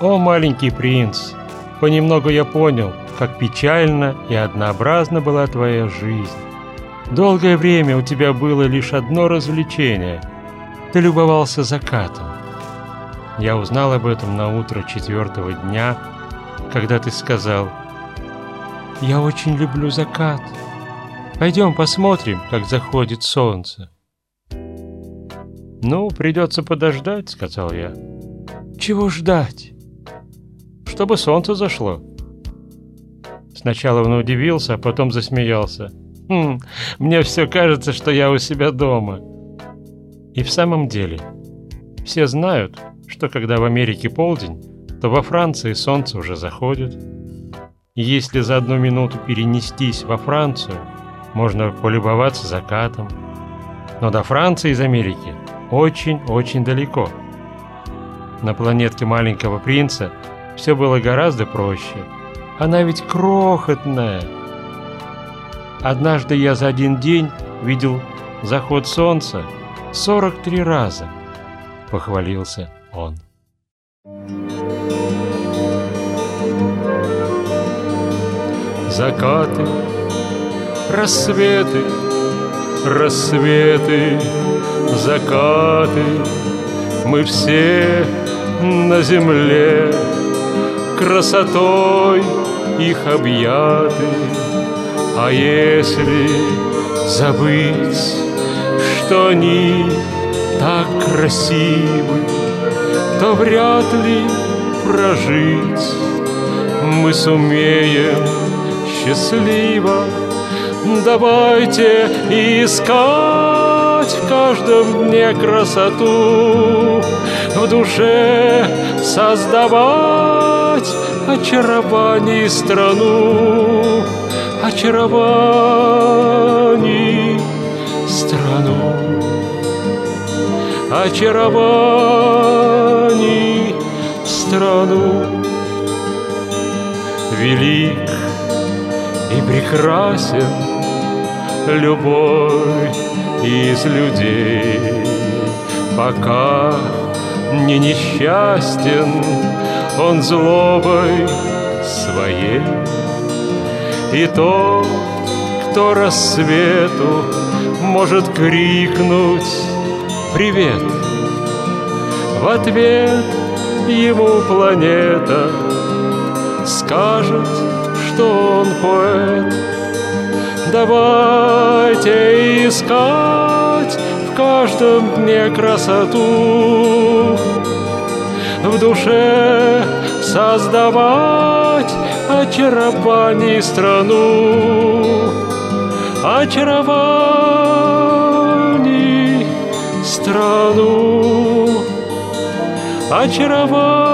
О, маленький принц, понемногу я понял, как печальна и однообразна была твоя жизнь. Долгое время у тебя было лишь одно развлечение. Ты любовался закатом. Я узнал об этом на утро четвертого дня, когда ты сказал «Я очень люблю закат. Пойдем посмотрим, как заходит солнце». «Ну, придется подождать», — сказал я. «Чего ждать?» «Чтобы солнце зашло». Сначала он удивился, а потом засмеялся. «Хм, мне все кажется, что я у себя дома». И в самом деле, все знают, что когда в Америке полдень, то во Франции солнце уже заходит. Если за одну минуту перенестись во Францию, можно полюбоваться закатом. Но до Франции из Америки очень-очень далеко. На планетке маленького принца все было гораздо проще. Она ведь крохотная. Однажды я за один день видел заход солнца 43 раза, похвалился он. Закаты, рассветы, рассветы, закаты, мы все на земле красотой их объяты. А если забыть, что они так красивы, то вряд ли прожить мы сумеем счастливо. Давайте искать в каждом дне красоту, в душе создавать очарование страну, очарование страну, очарование страну. Велик и прекрасен любой из людей, пока не несчастен он злобой своей. И тот, кто рассвету может крикнуть «Привет!» В ответ ему планета скажет, что он поэт. Давайте искать в каждом дне красоту, в душе создавать очарование страну, очарование страну, очарование